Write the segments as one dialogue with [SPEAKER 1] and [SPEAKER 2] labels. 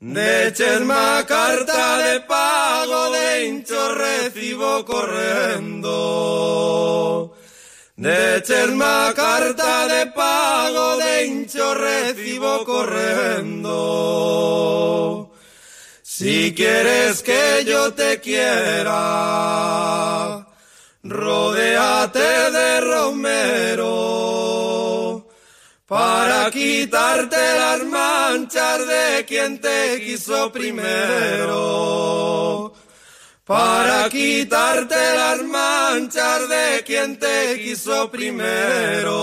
[SPEAKER 1] Dechesma carta de pago de hincho recibo correndo Dechesma carta de pago de hincho recibo correndo Si quieres que yo te quiera Rodeate de romero para quitarte las manchas de quien te quiso primero. Para quitarte las manchas de quien te quiso primero.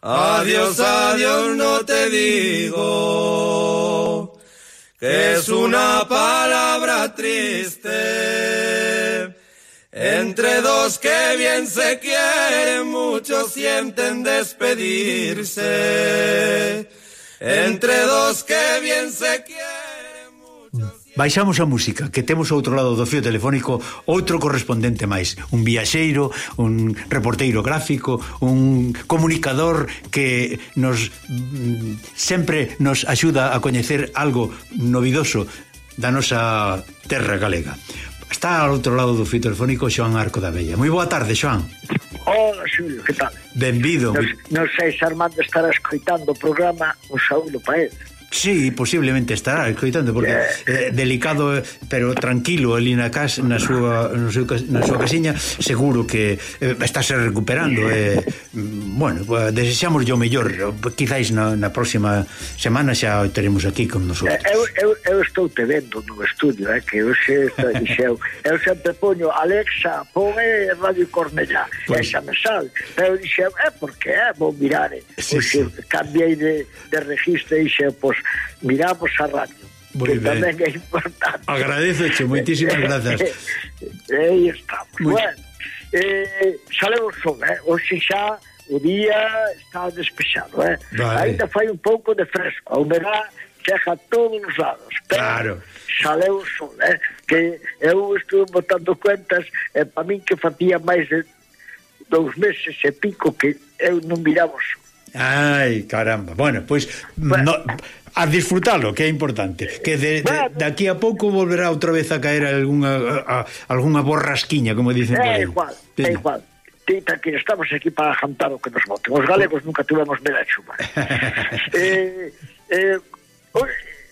[SPEAKER 1] Adiós, adiós, no te digo que es una palabra triste Entre dos que bien se quieren, muchos sienten despedirse. Entre dos que bien se quieren, muchos...
[SPEAKER 2] Baixamos a música, que temos outro lado do fio telefónico outro correspondente máis, un viaxeiro, un reporteiro gráfico, un comunicador que nos mm, sempre nos axuda a coñecer algo novidoso da nosa terra galega. Está ao outro lado do fio telefónico Xoan Arco da Bella. Moi boa tarde, Xoan.
[SPEAKER 3] Hola, Xulio, que tal?
[SPEAKER 2] Benvido.
[SPEAKER 3] Non, non sei se Armando estará escoitando o programa, un saúdo para ele.
[SPEAKER 2] Sí, posiblemente estará escoitando porque eh, delicado eh, pero tranquilo ali na casa na súa no seu, na súa casiña, seguro que eh, estáse recuperando eh, bueno, eh, desexamos o mellor, quizáis na, na próxima semana xa o teremos aquí con nosotros.
[SPEAKER 3] Eu, eu, eu estou te vendo no estudio, eh, que hoxe dixeu, eu sempre poño Alexa, pon eh, Radio Cornellá, pues... esa me sal, pero dixeu, é eh, porque é, eh, vou mirar, eh. sí, pois, sí. cambiei de, de registro e dixeu, pois miramos a radio. Muy que ben. tamén é importante.
[SPEAKER 2] Agradezo, moitísimas grazas.
[SPEAKER 3] Aí estamos. Muy... Bueno, eh, salemos son, eh? Oxe xa o día está despexado, eh? Vale. Ainda fai un pouco de fresco, a humedad chega a todos os lados. Pero claro. Saleu o sol, eh? Que eu estuve botando cuentas, e eh, para min que facía máis de dous meses e pico que eu non miraba o sol.
[SPEAKER 2] Ai, caramba. Bueno, pois... Pues, bueno. no, a disfrutalo, que é importante, que de, de, de aquí a pouco volverá outra vez a caer algunha a, algunha borrasquiña, como dicen por
[SPEAKER 3] aí. É igual, é igual tita que estamos aquí para jantar o que nos voten. Os galegos nunca tivemos mela chuva. eh, eh,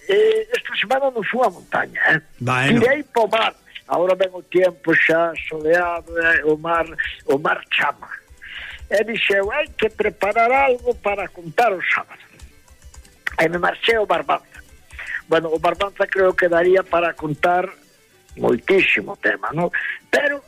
[SPEAKER 3] eh, esta semana non fui a montaña. Eh. Bueno. Tirei po mar. Ahora ven o tempo xa soleado, eh, o mar o mar chama. E dixeu, hai que preparar algo para contar o sábado e me marché o Barbanza. Bueno, o Barbanza creo que daría para contar moitísimo tema, non? Pero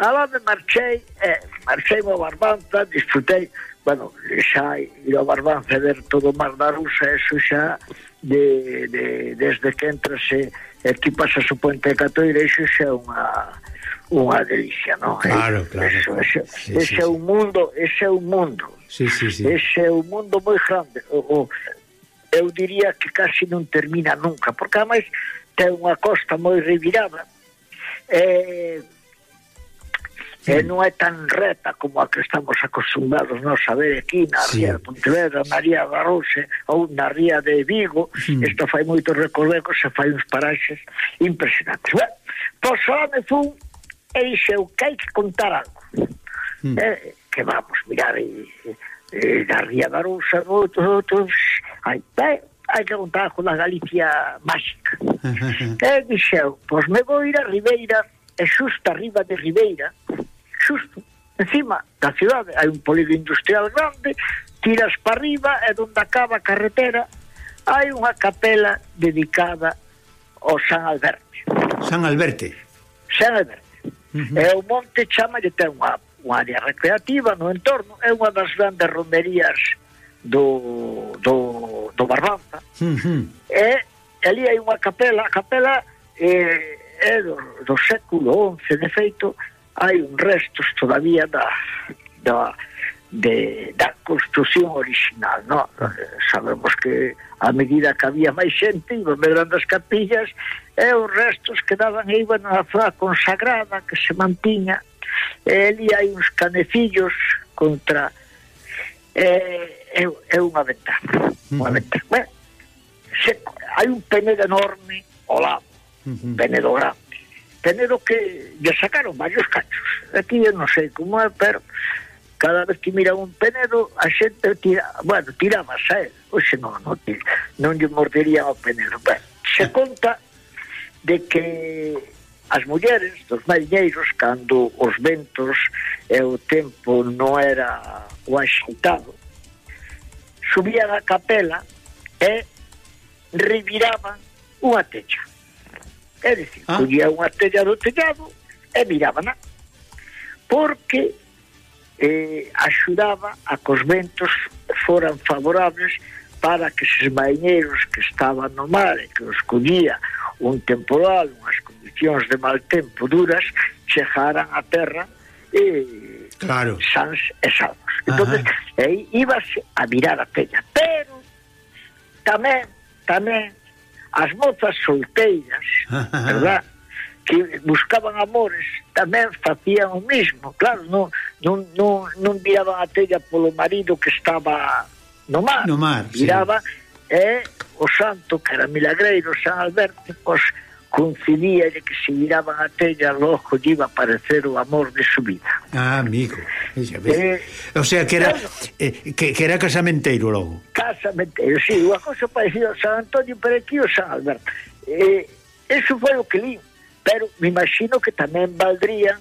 [SPEAKER 3] a lá me marchei, eh, marchei o Barbanza, disfrutei, bueno, xa ir ao Barbanza ver todo o mar da Rusa, eso xa de, de, desde que entrase e ti pasas o puente de Catoira, eso xa é unha unha delicia, non?
[SPEAKER 2] Claro, claro.
[SPEAKER 3] Eso, eso, sí, ese sí, é un mundo, ese é un mundo.
[SPEAKER 2] Sí, sí, sí.
[SPEAKER 3] Ese é un mundo moi grande. O, o, eu diría que casi non termina nunca, porque ademais ten unha costa moi revirada, e, sí. e non é tan reta como a que estamos acostumbrados non a ver aquí na sí. ría de Pontevedra, na ría de Arroxe ou na ría de Vigo, sí. esta fai moitos recorrecos e fai uns paraxes impresionantes. Ben, pois só me fun e dixeu que hai que contar algo. Mm. Eh, que vamos, mirar, e, García Barousa, moitos outros, hai, ben, hai que contar con a Galicia máxica. e dixeu, pois me vou ir a Ribeira, e xusto arriba de Ribeira, xusto, encima da cidade, hai un polido industrial grande, tiras para arriba e donde acaba a carretera, hai unha capela dedicada ao San Alberto.
[SPEAKER 2] San Alberto.
[SPEAKER 3] San Alberto. Uh -huh. E o monte chama lle ten unha unha área recreativa no entorno, é unha das grandes romerías do, do, do Barbanza. Uh -huh. E ali hai unha capela, a capela eh, é do, do século XI, de feito, hai un restos todavía da, da, de, da construción original, no? Eh, sabemos que a medida que había máis xente iban medrando as capillas e os restos quedaban e iban na zona consagrada que se mantiña E ali hai uns canecillos contra... Eh, é, é unha ventana. Unha ventana. Bueno, se, hai un penedo enorme ao lado. Uh -huh. Penedo grande. Penedo que lle sacaron varios cachos. Aquí eu non sei como é, pero cada vez que mira un penedo, a xente tira, bueno, tiraba a él. Oxe, non, non, non lle mordería ao penedo. Bueno, se conta de que as mulleres dos mariñeiros cando os ventos e o tempo non era o axitado subían a capela e reviraban unha techa é dicir, ah. collían unha tella do tellado e miraban porque eh, axudaba a que os ventos foran favorables para que esos mariñeiros que estaban no mar e que os collía un temporal, unhas condicións de mal tempo duras chegaran a terra e
[SPEAKER 2] claro.
[SPEAKER 3] sans e salvos. Entonces, aí íbase a mirar a pella. Pero tamén, tamén, as mozas solteiras, verdad? que buscaban amores tamén facían o mismo, claro, non, non, non, non viraban a tella polo marido que estaba no mar,
[SPEAKER 2] no mar
[SPEAKER 3] viraba sí. e o santo que era milagreiro San Alberto, pois concedíalle que se miraban a tella logo lle iba a aparecer o amor de su vida.
[SPEAKER 2] Ah, amigo. Eh, o sea, que era claro, eh, que, que era casamenteiro logo.
[SPEAKER 3] Casamenteiro, sí, unha cosa parecida a San Antonio, pero aquí o San Alberto. Eh, eso foi o que li, pero me imagino que tamén valdrían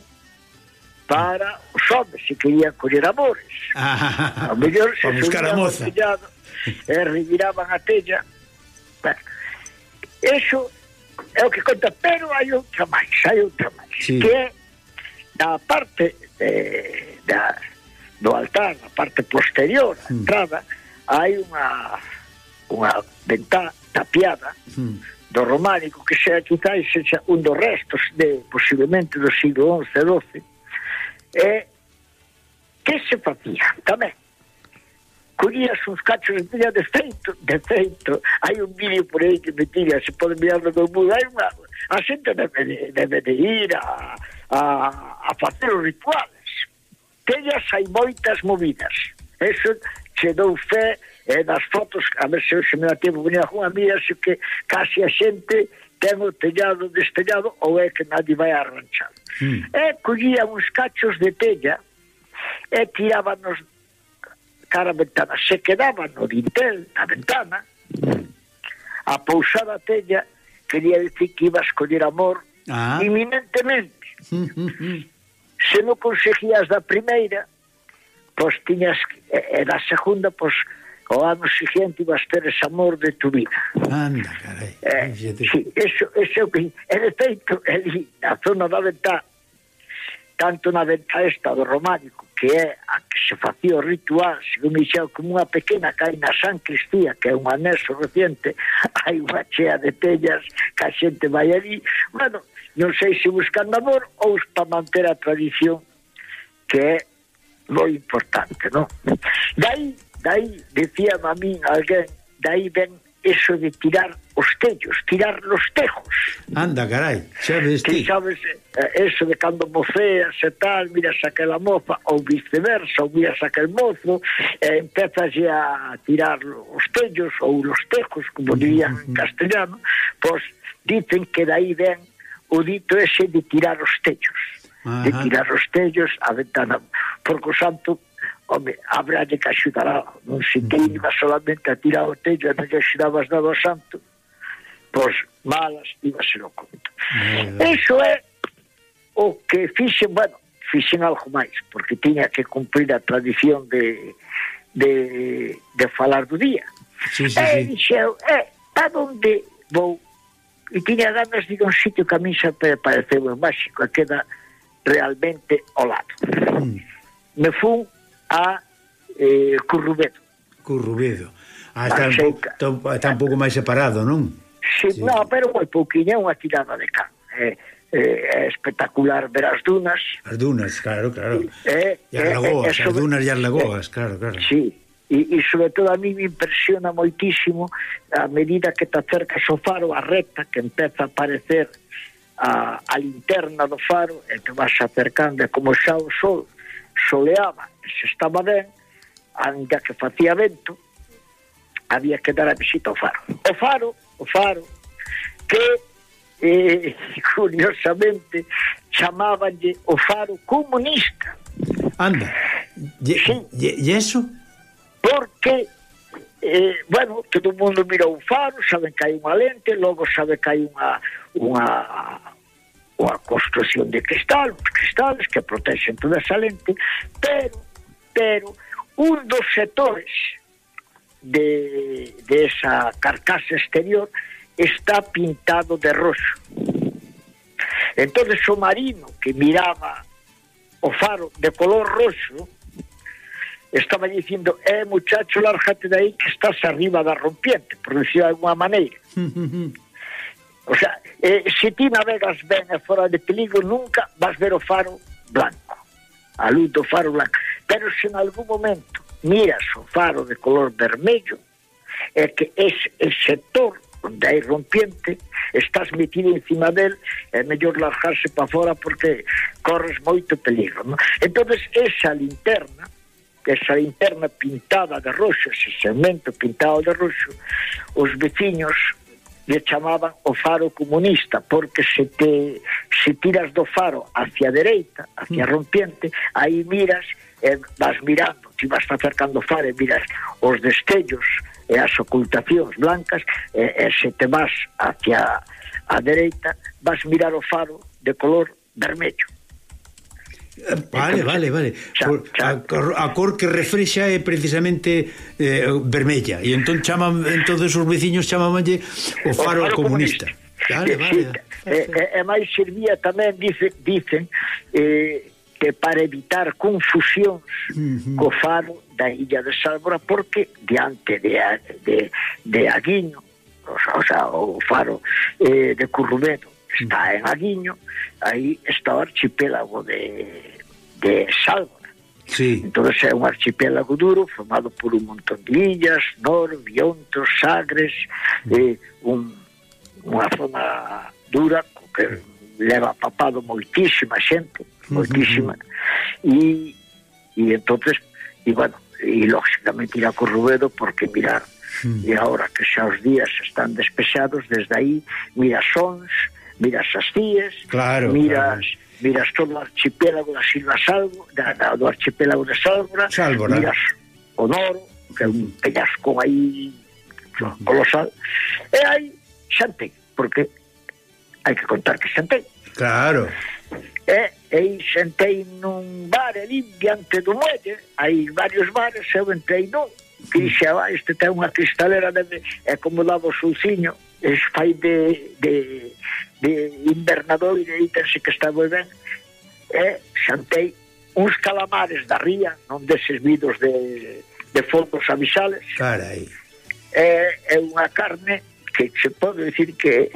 [SPEAKER 3] para os homens se querían coller amores.
[SPEAKER 2] Ah,
[SPEAKER 3] a mellor se
[SPEAKER 2] buscar a moza.
[SPEAKER 3] Tellado, e eh, reviraban a tella. Bueno, eso é o que conta, pero hai outra máis, hai outra máis, sí. que é na parte eh, da, do altar, na parte posterior, a mm. entrada, mm. hai unha unha ventá tapiada mm. do románico que sea quizáis sexa un dos restos de posiblemente do siglo XI XII e que se facía tamén collías uns cachos de tiña de feito, de feito. Hai un vídeo por aí que me tira, se pode mirar no meu mundo, hai unha... A xente debe, de, debe de ir a, a, a facer os rituales. Tellas hai moitas movidas. Eso che dou fe e nas fotos, a ver se hoxe me dá tempo venir a Mía, se que casi a xente ten o tellado destellado ou é que nadie vai arranchar. Mm. E collía uns cachos de tella e tirábanos cara a ventana. Se quedaba no dintel, na ventana, a pousada tella quería dicir que iba a escoller amor ah. iminentemente. Se non conseguías da primeira, pois tiñas, e da segunda, pois o ano seguinte ibas ter ese amor de tu vida.
[SPEAKER 2] Anda, carai.
[SPEAKER 3] Eh, te... sí, eso, eso que... E de feito, ali, na zona da ventá, tanto na ventá esta do románico, que é a que se facía o ritual, segundo dixeu, como unha pequena que hai na San Cristía, que é un anexo reciente, hai unha chea de tellas que a xente vai ali. Bueno, non sei se buscando amor ou para manter a tradición que é moi importante, non? Dai, dai, dicía a mí alguén, dai ven eso de tirar os tellos, tirar los tejos.
[SPEAKER 2] Anda, carai, xa ves ti.
[SPEAKER 3] Que sabes, eh, eso de cando moceas e tal, miras aquela moza, ou viceversa, ou miras aquel mozo, e empezas a tirar os tellos, ou los tejos, como dirían en castellano, pois dicen que daí ven o dito ese de tirar os tellos. Ajá. De tirar os tellos a ventana. Porque o santo home, habrá de que axudará non se queima solamente a tirar o tello e non lle axudabas nada ao santo pois malas ibase o oh, conto eso é o que fixen, bueno fixen algo máis, porque tiña que cumprir a tradición de de, de falar do día.
[SPEAKER 2] Sí, sí, e sí.
[SPEAKER 3] dixeu, eh, é, para onde vou? E tiña ganas de un sitio que a mí sempre pareceu máxico, que queda realmente ao lado. Mm. me fun a eh, Currubedo.
[SPEAKER 2] Currubedo. Ah, está, un, po, está un pouco máis separado, non?
[SPEAKER 3] Sí, sí. No, pero moi pouquiña, unha tirada de can. Eh, eh, espectacular ver as dunas.
[SPEAKER 2] As dunas, claro, claro. Eh, e as eh, lagoas, eh, sobre, as dunas e as lagoas, eh, claro, claro.
[SPEAKER 3] Sí, e, e sobre todo a mí me impresiona moitísimo a medida que te acercas ao faro, a recta que empeza a aparecer a, a linterna do faro e te vas acercando, e como xa o sol soleaba se estaba ben, ainda que facía vento, había que dar a visita ao faro. O faro, o faro, que eh, curiosamente chamábanlle o faro comunista.
[SPEAKER 2] Anda, e
[SPEAKER 3] sí.
[SPEAKER 2] eso?
[SPEAKER 3] Porque eh, bueno, todo o mundo mira un faro, saben que hai unha lente, logo sabe que hai unha, unha ou a construcción de cristal, cristales que protexen toda esa lente, pero, pero, un dos sectores de, de esa carcasa exterior está pintado de roxo. Entonces o marino que miraba o faro de color roxo estaba dicindo, eh, muchacho, lárgate de aí que estás arriba da rompiente, por decirlo de alguma maneira. O sea, eh, se ti navegas ben e fora de peligro, nunca vas ver o faro blanco, a luz do faro blanco. Pero se en algún momento miras o faro de color vermello, é que ese, el sector onde hai rompiente, estás metido encima del, é mellor largarse para fora porque corres moito peligro. ¿no? entonces esa linterna, esa linterna pintada de roxo, ese segmento pintado de roxo, os veciños le chamaban o faro comunista, porque se te se tiras do faro hacia a dereita, hacia a rompiente, aí miras e vas mirando, ti vas acercando o faro e miras os destellos e as ocultacións blancas e, e se te vas hacia a dereita vas mirar o faro de color vermello.
[SPEAKER 2] Vale, eh, vale, vale.
[SPEAKER 3] Xa, xa.
[SPEAKER 2] A, a cor que refrexa é precisamente eh, vermella e entón chaman entón os veciños chamamanlle o faro, o faro comunista. comunista. Vale, vale.
[SPEAKER 3] Sí, e, e, eh, eh, e máis servía tamén dicen, dicen eh, que para evitar confusións
[SPEAKER 2] uh -huh.
[SPEAKER 3] co faro da illa de Sálvora porque diante de, de, de Aguiño o, o, sea, o faro eh, de Currubedo está en Aguiño, aí está o archipélago de, de Sálvora.
[SPEAKER 2] Sí.
[SPEAKER 3] Entón é un archipélago duro formado por un montón de illas, nor, biontos, sagres, eh, un, unha zona dura que leva papado moitísima xente, moitísima. Uh -huh. E, e entonces, e bueno, e lógicamente irá co Rubedo porque mirar, uh hmm. e agora que xa os días están despexados, desde aí, mira, sons, miras as tías,
[SPEAKER 2] claro,
[SPEAKER 3] miras claro. miras todo o archipélago da Silva Salvo, da, da, do archipélago de Sálvora,
[SPEAKER 2] Sálvora,
[SPEAKER 3] miras o Noro, que é un peñasco aí colosal, e hai xante, porque hai que contar que xante.
[SPEAKER 2] Claro.
[SPEAKER 3] E, e xantei nun bar ali diante do muelle, hai varios bares, eu entrei nun, que mm. dixe, ah, este ten unha cristalera de, é como daba o suciño, es fai de, de, de invernador e tense que está moi ben e ¿eh? xantei uns calamares da ría non deses vidos de, de fondos abisales
[SPEAKER 2] Carai.
[SPEAKER 3] E, é unha carne que se pode dicir que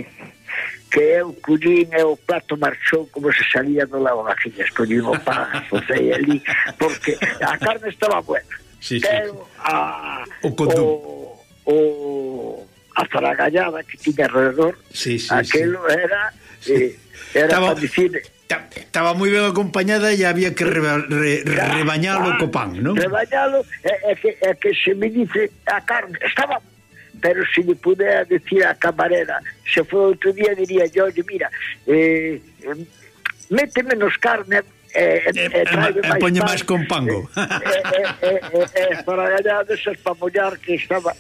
[SPEAKER 3] que eu collín e o plato marchou como se salía do lago da filla collín o pan, focei ali porque a carne estaba buena
[SPEAKER 2] sí,
[SPEAKER 3] pero sí. A,
[SPEAKER 2] o,
[SPEAKER 3] o, o a gallada que tiña alrededor,
[SPEAKER 2] sí, sí,
[SPEAKER 3] aquelo sí. era... Eh, era
[SPEAKER 2] Estaba...
[SPEAKER 3] para dicir
[SPEAKER 2] estaba moi ben acompañada e había que reba, re, re, rebañalo co pan, non?
[SPEAKER 3] Rebañalo é, eh, é, eh, que, é que se me dice a carne, estaba pero se lle pudera decir a camarera se foi outro día diría yo, mira eh, mete menos carne
[SPEAKER 2] e,
[SPEAKER 3] e, e,
[SPEAKER 2] e, e poñe máis con pango.
[SPEAKER 3] para allá e, e, e, para gañades para mollar que estaba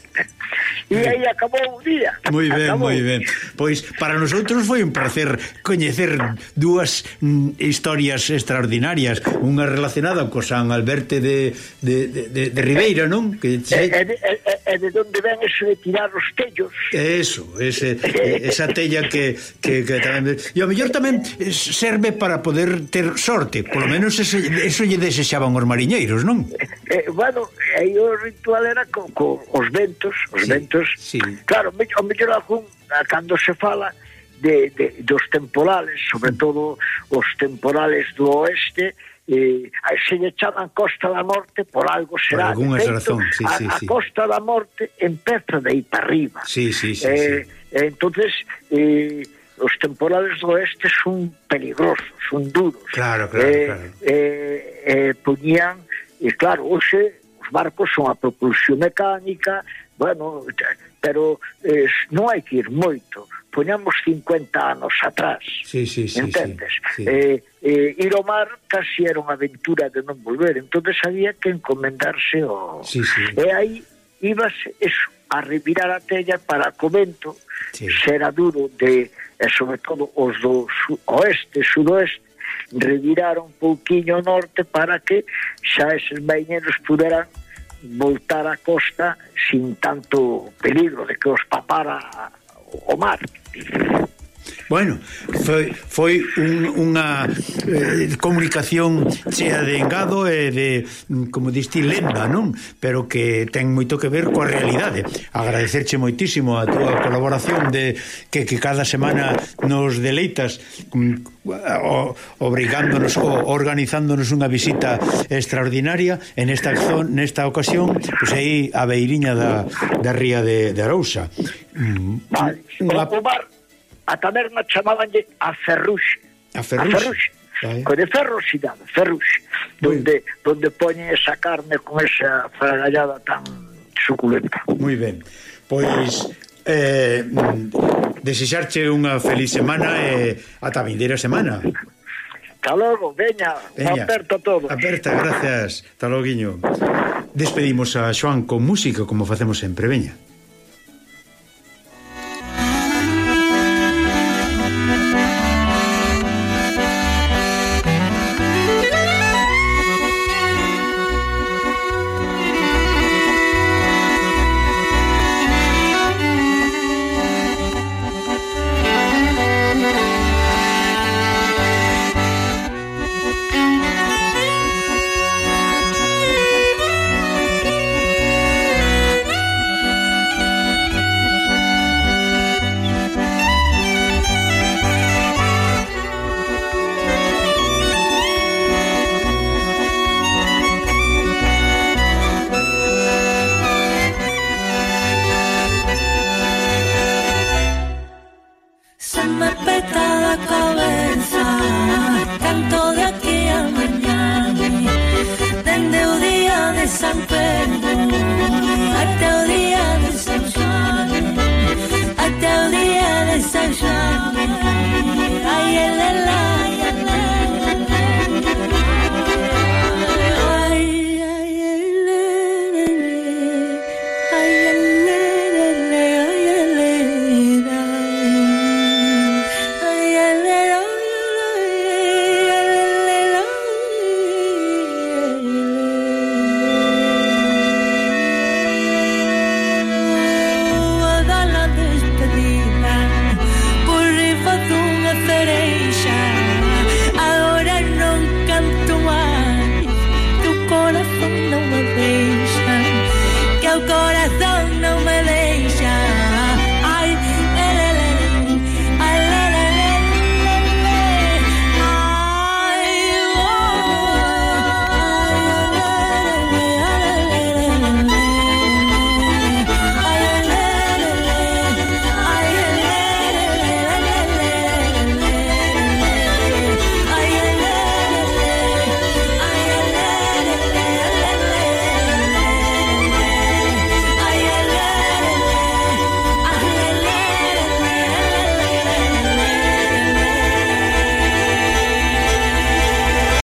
[SPEAKER 3] e aí acabou o día.
[SPEAKER 2] Moi ben,
[SPEAKER 3] acabou.
[SPEAKER 2] moi ben pois para nosotros foi un placer coñecer dúas mm, historias extraordinarias. Unha relacionada co San Alberto de, de, de, de, de Ribeira non? Que,
[SPEAKER 3] e, e, e, e de onde ven eso de tirar os tellos.
[SPEAKER 2] Eso, ese, esa tella que, que, que tamén... E o mellor tamén serve para poder ter sorte, polo menos ese, eso lle desexaban os mariñeiros, non?
[SPEAKER 3] Eh, eh bueno, aí o ritual era co, co os ventos, os
[SPEAKER 2] sí,
[SPEAKER 3] ventos.
[SPEAKER 2] Sí.
[SPEAKER 3] Claro, o mellor algún, cando se fala, de, de, dos temporales, sobre todo os temporales do oeste, eh, se lle chaman Costa da Morte por algo será.
[SPEAKER 2] Por algunha razón, sí,
[SPEAKER 3] a,
[SPEAKER 2] sí,
[SPEAKER 3] a
[SPEAKER 2] sí.
[SPEAKER 3] Costa da Morte empeza de aí para arriba.
[SPEAKER 2] Sí, sí, sí,
[SPEAKER 3] eh,
[SPEAKER 2] sí.
[SPEAKER 3] entonces eh, os temporales do oeste son peligrosos, son duros.
[SPEAKER 2] Claro, claro,
[SPEAKER 3] eh,
[SPEAKER 2] claro.
[SPEAKER 3] Eh, eh, poñían, e claro, hoxe os barcos son a propulsión mecánica, Bueno, pero eh, non hai que ir moito. Poñamos 50 anos atrás.
[SPEAKER 2] Sí, sí, sí,
[SPEAKER 3] entendes?
[SPEAKER 2] Sí, sí.
[SPEAKER 3] Eh, eh, ir ao mar casi era unha aventura de non volver. entonces había que encomendarse o...
[SPEAKER 2] Sí, sí.
[SPEAKER 3] Eh, e aí ibas eso, a revirar a tella para comento.
[SPEAKER 2] Sí.
[SPEAKER 3] Será duro de, e sobre todo, os do su, oeste, sudoeste, revirar un pouquiño norte para que xa eses mariñeros puderan voltar á costa sin tanto peligro de que os papara o mar.
[SPEAKER 2] Bueno, foi, foi un, unha eh, comunicación chea de engado e de, mm, como diste, lenda, non? Pero que ten moito que ver coa realidade. Agradecerche moitísimo a túa colaboración de que, que cada semana nos deleitas mm, o, obrigándonos o organizándonos unha visita extraordinaria en esta zon, nesta ocasión, pois aí a beiriña da, da ría de, de Arousa. Mm,
[SPEAKER 3] vale.
[SPEAKER 2] Unha...
[SPEAKER 3] O, o a taberna chamabanlle a Ferrux.
[SPEAKER 2] A Ferrux.
[SPEAKER 3] A Ferrux.
[SPEAKER 2] Vale.
[SPEAKER 3] Co de ferrosidade,
[SPEAKER 2] ferrux
[SPEAKER 3] Donde, donde poñen esa carne con esa fragallada tan suculenta
[SPEAKER 2] Moi ben, pois eh, desexarche unha feliz semana e eh, ata vindeira semana
[SPEAKER 3] Hasta logo, veña,
[SPEAKER 2] veña.
[SPEAKER 3] aperta todo.
[SPEAKER 2] Aperta, gracias. Hasta guiño. Despedimos a Xoan con música, como facemos sempre, veña.